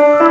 Bye.